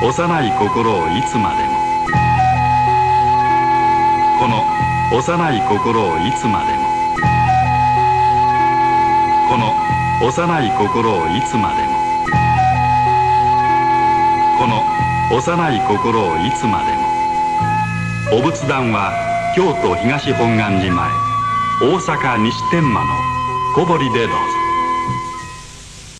幼い心をいつまでも。この幼い心をいつまでも。この幼い心をいつまでも。この幼い心をいつまでも。お仏壇は京都東本願寺前大阪西天満の小堀でどうぞ。